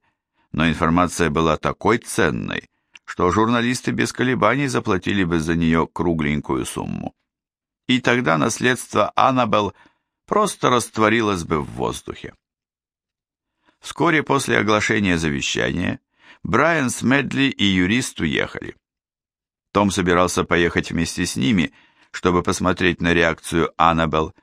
но информация была такой ценной, что журналисты без колебаний заплатили бы за нее кругленькую сумму. И тогда наследство Аннабелл просто растворилось бы в воздухе. Вскоре после оглашения завещания Брайан с Медли и юрист уехали. Том собирался поехать вместе с ними, чтобы посмотреть на реакцию Аннабелл,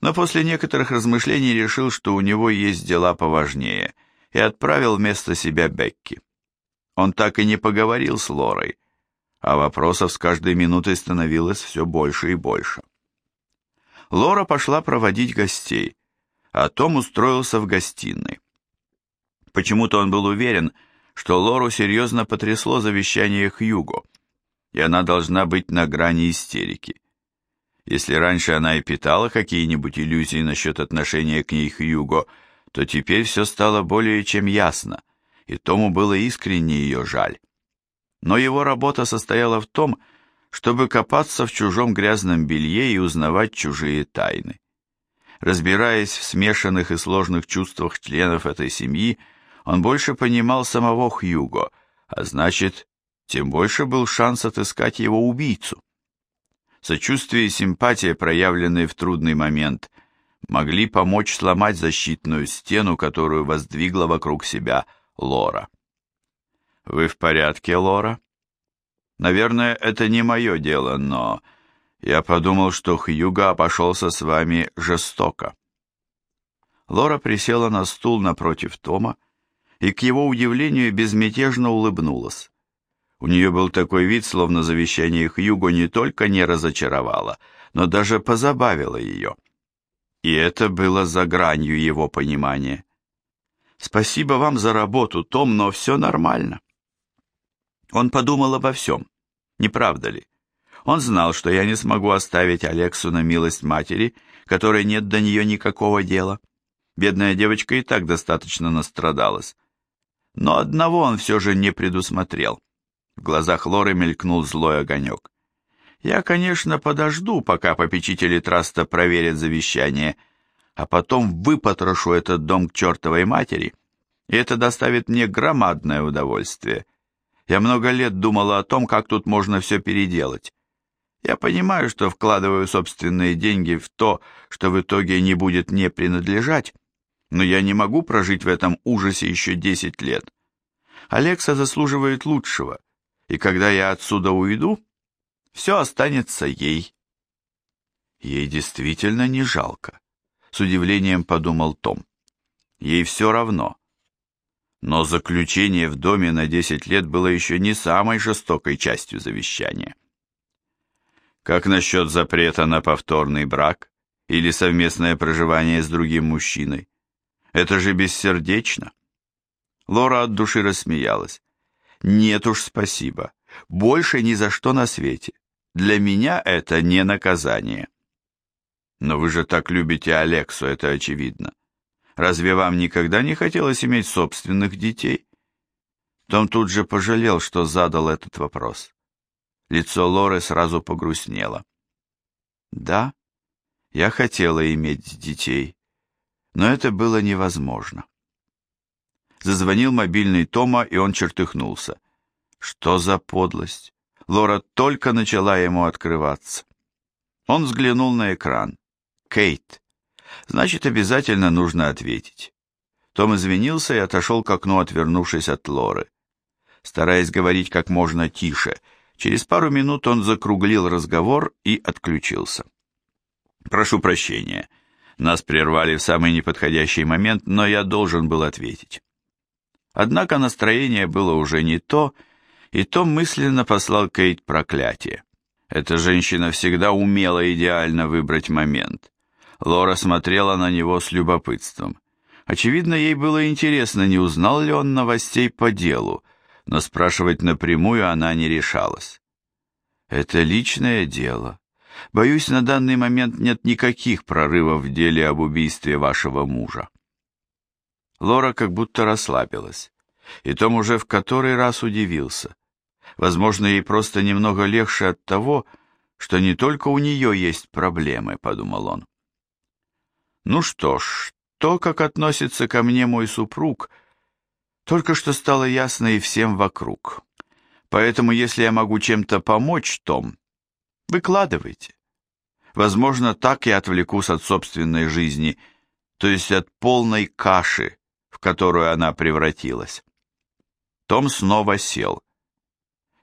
но после некоторых размышлений решил, что у него есть дела поважнее, и отправил вместо себя Бекки. Он так и не поговорил с Лорой, а вопросов с каждой минутой становилось все больше и больше. Лора пошла проводить гостей, а Том устроился в гостиной. Почему-то он был уверен, что Лору серьезно потрясло завещание Хьюго, и она должна быть на грани истерики. Если раньше она и питала какие-нибудь иллюзии насчет отношения к ней Хьюго, то теперь все стало более чем ясно, и Тому было искренне ее жаль. Но его работа состояла в том, чтобы копаться в чужом грязном белье и узнавать чужие тайны. Разбираясь в смешанных и сложных чувствах членов этой семьи, он больше понимал самого Хьюго, а значит, тем больше был шанс отыскать его убийцу. Сочувствие и симпатия, проявленные в трудный момент, могли помочь сломать защитную стену, которую воздвигла вокруг себя Лора. «Вы в порядке, Лора?» «Наверное, это не мое дело, но я подумал, что Хьюга обошелся с вами жестоко». Лора присела на стул напротив Тома и, к его удивлению, безмятежно улыбнулась. У нее был такой вид, словно завещание Хьюго не только не разочаровало, но даже позабавило ее. И это было за гранью его понимания. «Спасибо вам за работу, Том, но все нормально». Он подумал обо всем, не правда ли? Он знал, что я не смогу оставить Алексу на милость матери, которой нет до нее никакого дела. Бедная девочка и так достаточно настрадалась. Но одного он все же не предусмотрел. В глазах Лоры мелькнул злой огонек. «Я, конечно, подожду, пока попечители траста проверят завещание, а потом выпотрошу этот дом к чертовой матери, и это доставит мне громадное удовольствие. Я много лет думала о том, как тут можно все переделать. Я понимаю, что вкладываю собственные деньги в то, что в итоге не будет мне принадлежать, но я не могу прожить в этом ужасе еще десять лет. Алекса заслуживает лучшего, и когда я отсюда уйду, все останется ей. Ей действительно не жалко, с удивлением подумал Том. Ей все равно. Но заключение в доме на десять лет было еще не самой жестокой частью завещания. Как насчет запрета на повторный брак или совместное проживание с другим мужчиной? Это же бессердечно. Лора от души рассмеялась. Нет уж, спасибо. Больше ни за что на свете. Для меня это не наказание. Но вы же так любите Алексу, это очевидно. Разве вам никогда не хотелось иметь собственных детей? Том тут же пожалел, что задал этот вопрос. Лицо Лоры сразу погрустнело. Да, я хотела иметь детей, но это было невозможно. Зазвонил мобильный Тома, и он чертыхнулся. Что за подлость? Лора только начала ему открываться. Он взглянул на экран. Кейт. Значит, обязательно нужно ответить. Том извинился и отошел к окну, отвернувшись от Лоры. Стараясь говорить как можно тише, через пару минут он закруглил разговор и отключился. «Прошу прощения. Нас прервали в самый неподходящий момент, но я должен был ответить. Однако настроение было уже не то, и Том мысленно послал Кейт проклятие. Эта женщина всегда умела идеально выбрать момент. Лора смотрела на него с любопытством. Очевидно, ей было интересно, не узнал ли он новостей по делу, но спрашивать напрямую она не решалась. «Это личное дело. Боюсь, на данный момент нет никаких прорывов в деле об убийстве вашего мужа». Лора как будто расслабилась, и Том уже в который раз удивился. Возможно, ей просто немного легче от того, что не только у нее есть проблемы, подумал он. Ну что ж, то, как относится ко мне мой супруг, только что стало ясно и всем вокруг. Поэтому, если я могу чем-то помочь, Том, выкладывайте. Возможно, так я отвлекусь от собственной жизни, то есть от полной каши, которую она превратилась. Том снова сел.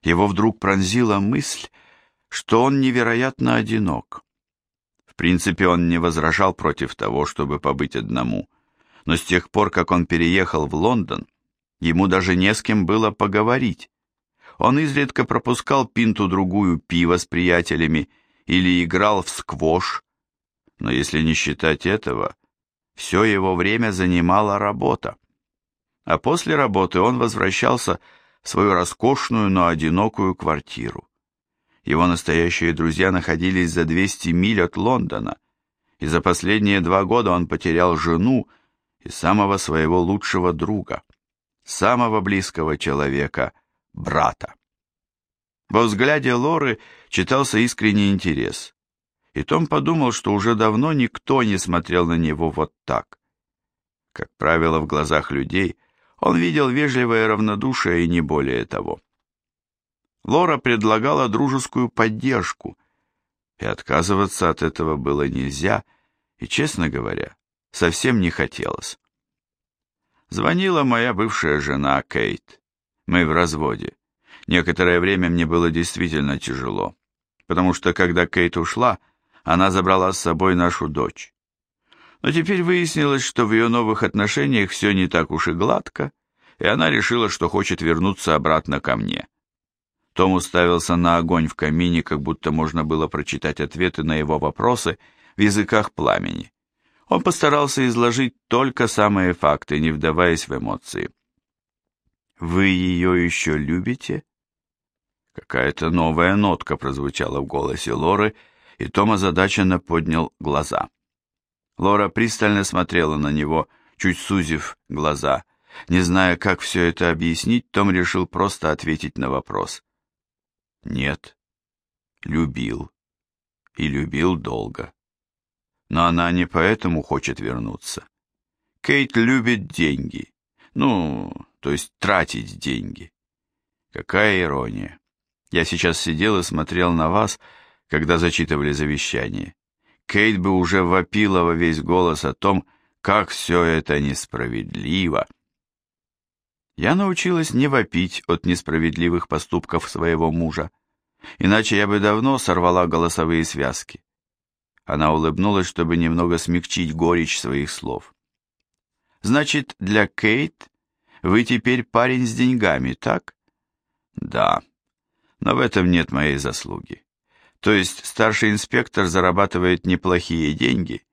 Его вдруг пронзила мысль, что он невероятно одинок. В принципе, он не возражал против того, чтобы побыть одному, но с тех пор, как он переехал в Лондон, ему даже не с кем было поговорить. Он изредка пропускал пинту-другую пива с приятелями или играл в сквош, но если не считать этого, все его время занимала работа. А после работы он возвращался в свою роскошную, но одинокую квартиру. Его настоящие друзья находились за 200 миль от Лондона, и за последние два года он потерял жену и самого своего лучшего друга, самого близкого человека – брата. Во взгляде Лоры читался искренний интерес, и Том подумал, что уже давно никто не смотрел на него вот так. Как правило, в глазах людей он видел вежливое равнодушие и не более того. Лора предлагала дружескую поддержку, и отказываться от этого было нельзя, и, честно говоря, совсем не хотелось. Звонила моя бывшая жена Кейт. Мы в разводе. Некоторое время мне было действительно тяжело, потому что когда Кейт ушла, она забрала с собой нашу дочь. Но теперь выяснилось, что в ее новых отношениях все не так уж и гладко, и она решила, что хочет вернуться обратно ко мне. Том уставился на огонь в камине, как будто можно было прочитать ответы на его вопросы в языках пламени. Он постарался изложить только самые факты, не вдаваясь в эмоции. «Вы ее еще любите?» Какая-то новая нотка прозвучала в голосе Лоры, и Том озадаченно поднял глаза. Лора пристально смотрела на него, чуть сузив глаза. Не зная, как все это объяснить, Том решил просто ответить на вопрос. «Нет, любил. И любил долго. Но она не поэтому хочет вернуться. Кейт любит деньги. Ну, то есть тратить деньги. Какая ирония. Я сейчас сидел и смотрел на вас, когда зачитывали завещание. Кейт бы уже вопила во весь голос о том, как все это несправедливо. Я научилась не вопить от несправедливых поступков своего мужа, иначе я бы давно сорвала голосовые связки. Она улыбнулась, чтобы немного смягчить горечь своих слов. Значит, для Кейт вы теперь парень с деньгами, так? Да, но в этом нет моей заслуги. То есть старший инспектор зарабатывает неплохие деньги,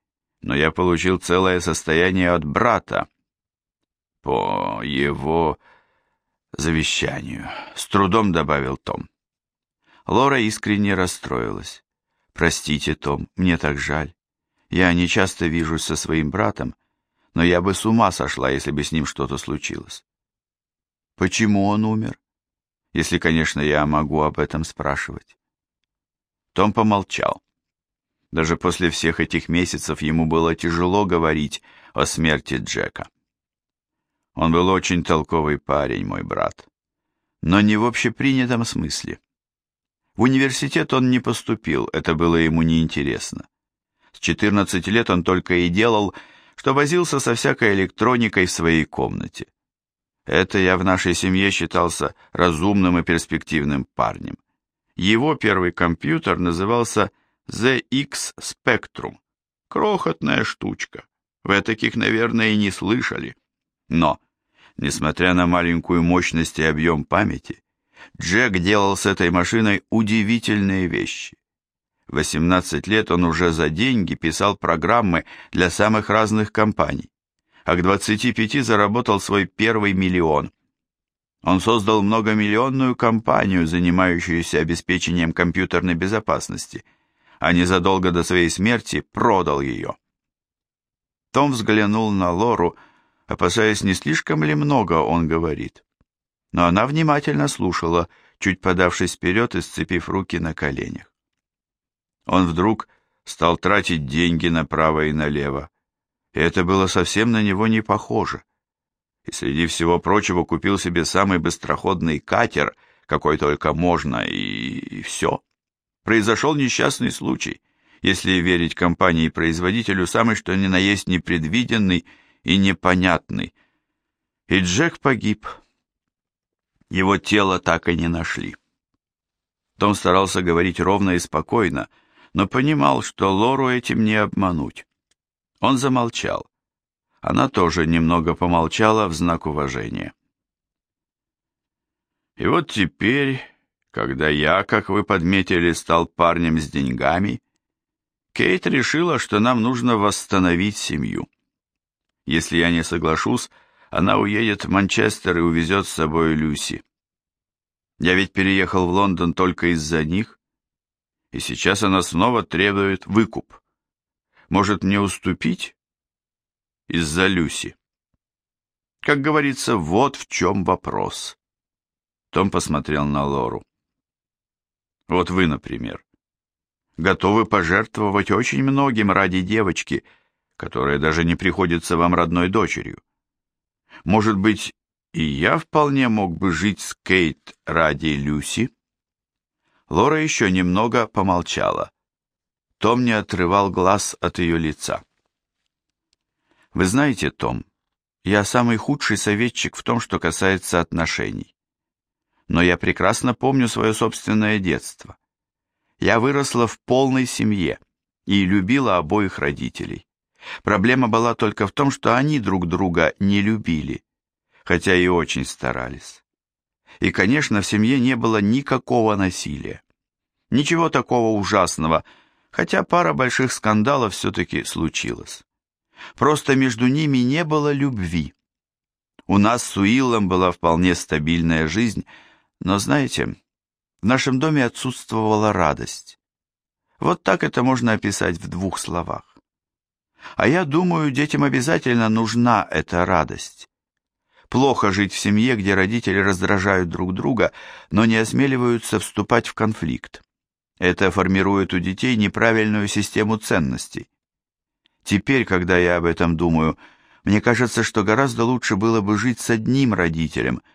но я получил целое состояние от брата по его завещанию, с трудом добавил Том. Лора искренне расстроилась. «Простите, Том, мне так жаль. Я не часто вижусь со своим братом, но я бы с ума сошла, если бы с ним что-то случилось. Почему он умер? Если, конечно, я могу об этом спрашивать. Том помолчал. Даже после всех этих месяцев ему было тяжело говорить о смерти Джека. Он был очень толковый парень, мой брат, но не в общепринятом смысле. В университет он не поступил, это было ему неинтересно. С 14 лет он только и делал, что возился со всякой электроникой в своей комнате. Это я в нашей семье считался разумным и перспективным парнем. Его первый компьютер назывался ZX Spectrum. Крохотная штучка. Вы таких, наверное, и не слышали. Но, несмотря на маленькую мощность и объем памяти, Джек делал с этой машиной удивительные вещи. В 18 лет он уже за деньги писал программы для самых разных компаний, а к 25 заработал свой первый миллион. Он создал многомиллионную компанию, занимающуюся обеспечением компьютерной безопасности, а незадолго до своей смерти продал ее. Том взглянул на Лору, опасаясь, не слишком ли много он говорит но она внимательно слушала, чуть подавшись вперед и сцепив руки на коленях. Он вдруг стал тратить деньги направо и налево, и это было совсем на него не похоже. И среди всего прочего купил себе самый быстроходный катер, какой только можно, и, и все. Произошел несчастный случай, если верить компании-производителю, самый что ни на есть непредвиденный и непонятный. И Джек погиб. Его тело так и не нашли. Том старался говорить ровно и спокойно, но понимал, что Лору этим не обмануть. Он замолчал. Она тоже немного помолчала в знак уважения. И вот теперь, когда я, как вы подметили, стал парнем с деньгами, Кейт решила, что нам нужно восстановить семью. Если я не соглашусь, она уедет в Манчестер и увезет с собой Люси. Я ведь переехал в Лондон только из-за них, и сейчас она снова требует выкуп. Может мне уступить? Из-за Люси. Как говорится, вот в чем вопрос. Том посмотрел на Лору. Вот вы, например, готовы пожертвовать очень многим ради девочки, которая даже не приходится вам родной дочерью. Может быть, и я вполне мог бы жить с Кейт ради Люси? Лора еще немного помолчала. Том не отрывал глаз от ее лица. Вы знаете, Том, я самый худший советчик в том, что касается отношений но я прекрасно помню свое собственное детство. Я выросла в полной семье и любила обоих родителей. Проблема была только в том, что они друг друга не любили, хотя и очень старались. И, конечно, в семье не было никакого насилия. Ничего такого ужасного, хотя пара больших скандалов все-таки случилась. Просто между ними не было любви. У нас с Уиллом была вполне стабильная жизнь, но знаете, в нашем доме отсутствовала радость. Вот так это можно описать в двух словах. А я думаю, детям обязательно нужна эта радость. Плохо жить в семье, где родители раздражают друг друга, но не осмеливаются вступать в конфликт. Это формирует у детей неправильную систему ценностей. Теперь, когда я об этом думаю, мне кажется, что гораздо лучше было бы жить с одним родителем –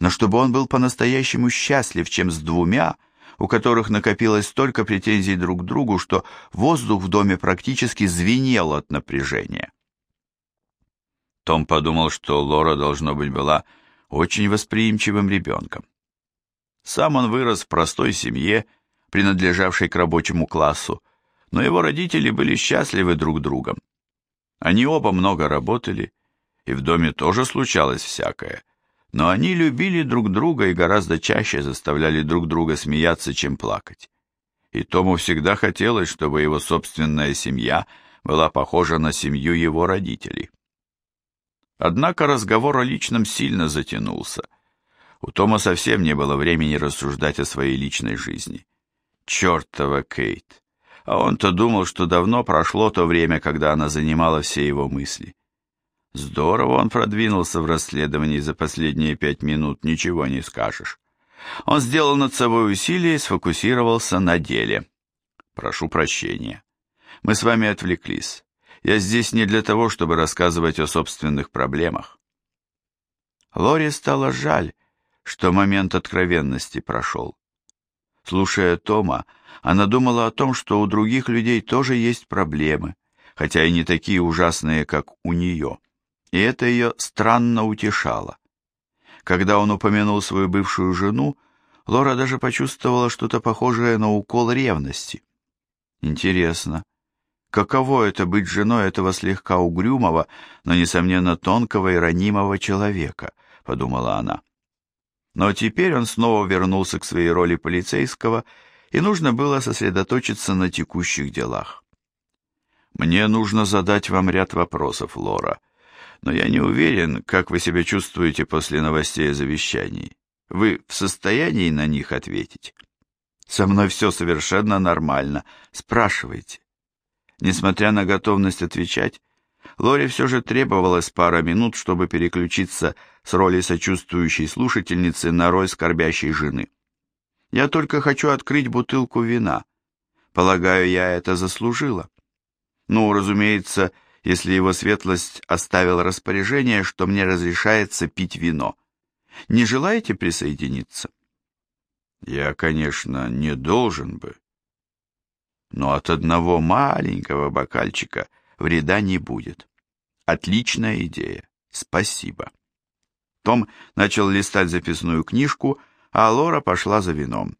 но чтобы он был по-настоящему счастлив, чем с двумя, у которых накопилось столько претензий друг к другу, что воздух в доме практически звенел от напряжения. Том подумал, что Лора, должно быть, была очень восприимчивым ребенком. Сам он вырос в простой семье, принадлежавшей к рабочему классу, но его родители были счастливы друг другом. Они оба много работали, и в доме тоже случалось всякое – но они любили друг друга и гораздо чаще заставляли друг друга смеяться, чем плакать. И Тому всегда хотелось, чтобы его собственная семья была похожа на семью его родителей. Однако разговор о личном сильно затянулся. У Тома совсем не было времени рассуждать о своей личной жизни. Чертова Кейт! А он-то думал, что давно прошло то время, когда она занимала все его мысли. Здорово он продвинулся в расследовании за последние пять минут, ничего не скажешь. Он сделал над собой усилие и сфокусировался на деле. Прошу прощения. Мы с вами отвлеклись. Я здесь не для того, чтобы рассказывать о собственных проблемах. Лоре стало жаль, что момент откровенности прошел. Слушая Тома, она думала о том, что у других людей тоже есть проблемы, хотя и не такие ужасные, как у нее и это ее странно утешало. Когда он упомянул свою бывшую жену, Лора даже почувствовала что-то похожее на укол ревности. Интересно, каково это быть женой этого слегка угрюмого, но, несомненно, тонкого и ранимого человека, подумала она. Но теперь он снова вернулся к своей роли полицейского, и нужно было сосредоточиться на текущих делах. «Мне нужно задать вам ряд вопросов, Лора», но я не уверен, как вы себя чувствуете после новостей о завещании. Вы в состоянии на них ответить? Со мной все совершенно нормально. Спрашивайте. Несмотря на готовность отвечать, Лори все же требовалось пара минут, чтобы переключиться с роли сочувствующей слушательницы на роль скорбящей жены. Я только хочу открыть бутылку вина. Полагаю, я это заслужила. Ну, разумеется, если его светлость оставил распоряжение, что мне разрешается пить вино. Не желаете присоединиться? Я, конечно, не должен бы. Но от одного маленького бокальчика вреда не будет. Отличная идея. Спасибо. Том начал листать записную книжку, а Лора пошла за вином.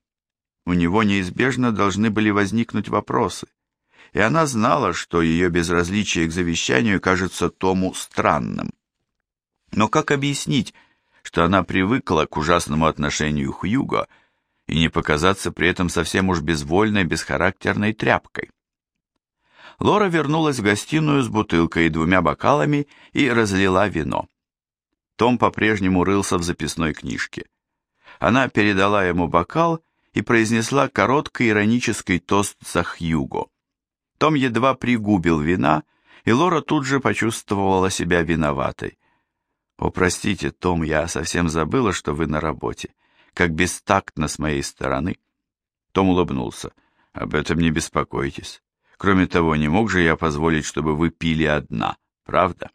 У него неизбежно должны были возникнуть вопросы, и она знала, что ее безразличие к завещанию кажется Тому странным. Но как объяснить, что она привыкла к ужасному отношению Хьюго и не показаться при этом совсем уж безвольной, бесхарактерной тряпкой? Лора вернулась в гостиную с бутылкой и двумя бокалами и разлила вино. Том по-прежнему рылся в записной книжке. Она передала ему бокал и произнесла короткий иронический тост за Хьюго. Том едва пригубил вина, и Лора тут же почувствовала себя виноватой. «О, простите, Том, я совсем забыла, что вы на работе. Как бестактно с моей стороны». Том улыбнулся. «Об этом не беспокойтесь. Кроме того, не мог же я позволить, чтобы вы пили одна, правда?»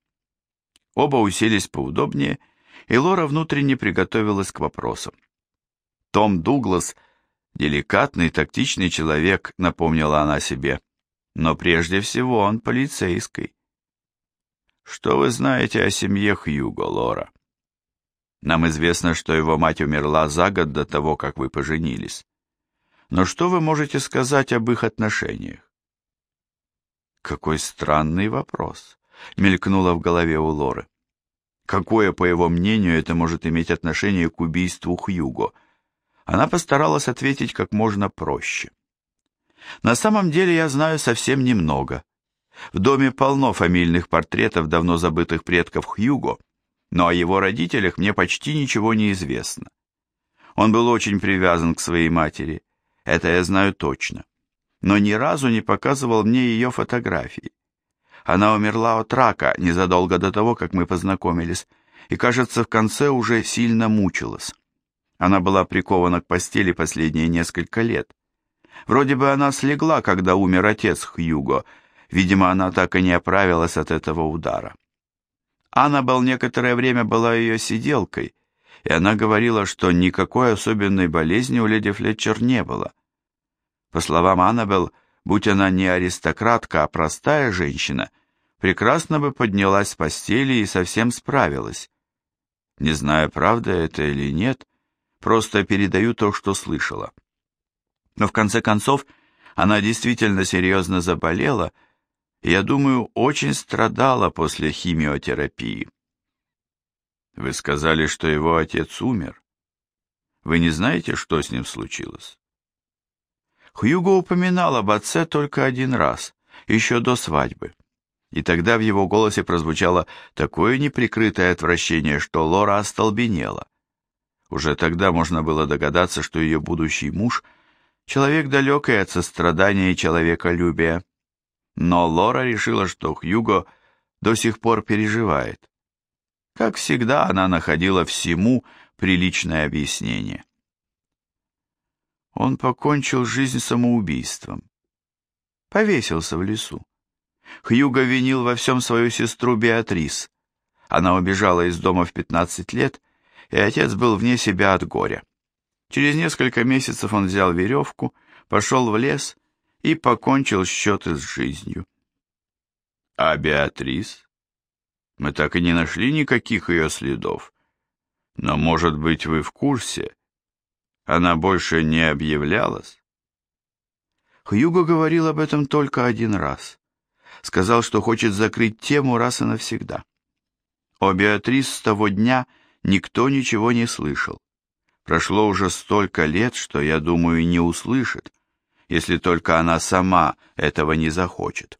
Оба уселись поудобнее, и Лора внутренне приготовилась к вопросам. Том Дуглас — деликатный, тактичный человек, напомнила она себе, но прежде всего он полицейский. Что вы знаете о семье Хьюго, Лора? Нам известно, что его мать умерла за год до того, как вы поженились. Но что вы можете сказать об их отношениях? Какой странный вопрос, мелькнуло в голове у Лоры. Какое, по его мнению, это может иметь отношение к убийству Хьюго? Она постаралась ответить как можно проще. На самом деле я знаю совсем немного. В доме полно фамильных портретов давно забытых предков Хьюго, но о его родителях мне почти ничего не известно. Он был очень привязан к своей матери, это я знаю точно но ни разу не показывал мне ее фотографии. Она умерла от рака незадолго до того, как мы познакомились, и, кажется, в конце уже сильно мучилась. Она была прикована к постели последние несколько лет. Вроде бы она слегла, когда умер отец Хьюго. Видимо, она так и не оправилась от этого удара. Аннабелл некоторое время была ее сиделкой, и она говорила, что никакой особенной болезни у леди Флетчер не было. По словам Аннабелл, будь она не аристократка, а простая женщина, прекрасно бы поднялась с постели и совсем справилась. Не знаю, правда это или нет, просто передаю то, что слышала. Но в конце концов, она действительно серьезно заболела, и, я думаю, очень страдала после химиотерапии. Вы сказали, что его отец умер. Вы не знаете, что с ним случилось? Хьюго упоминал об отце только один раз, еще до свадьбы. И тогда в его голосе прозвучало такое неприкрытое отвращение, что Лора остолбенела. Уже тогда можно было догадаться, что ее будущий муж — человек далекий от сострадания и человеколюбия. Но Лора решила, что Хьюго до сих пор переживает. Как всегда, она находила всему приличное объяснение. Он покончил жизнь самоубийством. Повесился в лесу. Хьюго винил во всем свою сестру Беатрис. Она убежала из дома в 15 лет, и отец был вне себя от горя. Через несколько месяцев он взял веревку, пошел в лес и покончил счеты с жизнью. А Беатрис? Мы так и не нашли никаких ее следов. Но, может быть, вы в курсе, она больше не объявлялась? Хьюго говорил об этом только один раз. Сказал, что хочет закрыть тему раз и навсегда. О Беатрис с того дня никто ничего не слышал. Прошло уже столько лет, что, я думаю, не услышит, если только она сама этого не захочет.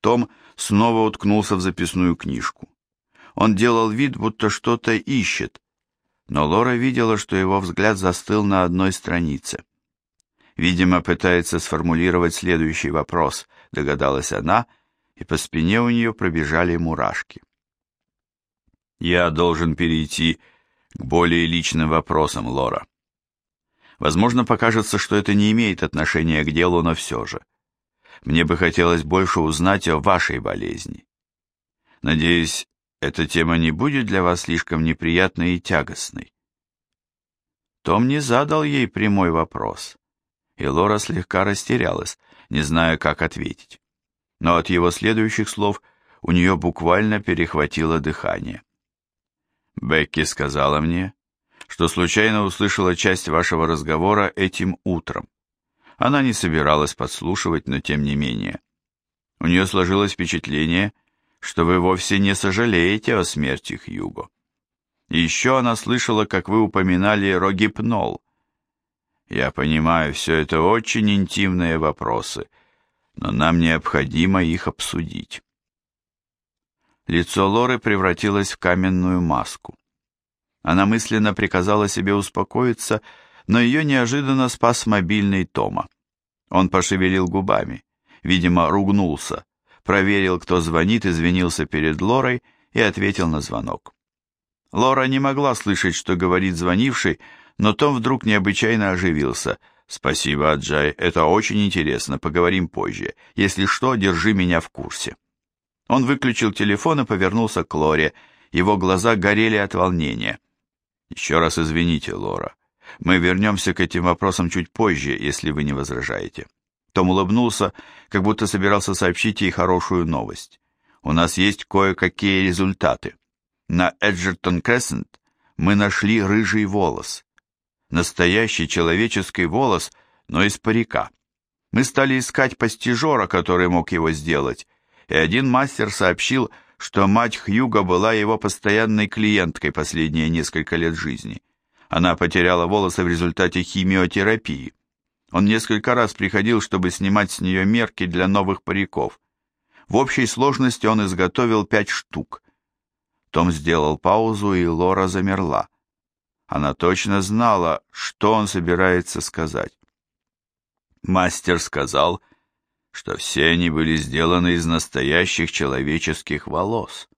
Том снова уткнулся в записную книжку. Он делал вид, будто что-то ищет, но Лора видела, что его взгляд застыл на одной странице. Видимо, пытается сформулировать следующий вопрос, догадалась она, и по спине у нее пробежали мурашки. Я должен перейти к более личным вопросам, Лора. Возможно, покажется, что это не имеет отношения к делу, но все же. Мне бы хотелось больше узнать о вашей болезни. Надеюсь, эта тема не будет для вас слишком неприятной и тягостной. Том не задал ей прямой вопрос, и Лора слегка растерялась, не зная, как ответить. Но от его следующих слов у нее буквально перехватило дыхание. Бекки сказала мне, что случайно услышала часть вашего разговора этим утром. Она не собиралась подслушивать, но тем не менее. У нее сложилось впечатление, что вы вовсе не сожалеете о смерти Хьюго. Еще она слышала, как вы упоминали рогипнол. Я понимаю, все это очень интимные вопросы, но нам необходимо их обсудить. Лицо Лоры превратилось в каменную маску. Она мысленно приказала себе успокоиться, но ее неожиданно спас мобильный Тома. Он пошевелил губами, видимо, ругнулся, проверил, кто звонит, извинился перед Лорой и ответил на звонок. Лора не могла слышать, что говорит звонивший, но Том вдруг необычайно оживился. «Спасибо, Аджай, это очень интересно, поговорим позже. Если что, держи меня в курсе». Он выключил телефон и повернулся к Лоре. Его глаза горели от волнения. «Еще раз извините, Лора. Мы вернемся к этим вопросам чуть позже, если вы не возражаете». Том улыбнулся, как будто собирался сообщить ей хорошую новость. «У нас есть кое-какие результаты. На Эджертон Крессент мы нашли рыжий волос. Настоящий человеческий волос, но из парика. Мы стали искать постижера, который мог его сделать, и один мастер сообщил, что мать Хьюга была его постоянной клиенткой последние несколько лет жизни. Она потеряла волосы в результате химиотерапии. Он несколько раз приходил, чтобы снимать с нее мерки для новых париков. В общей сложности он изготовил пять штук. Том сделал паузу, и Лора замерла. Она точно знала, что он собирается сказать. Мастер сказал, что все они были сделаны из настоящих человеческих волос.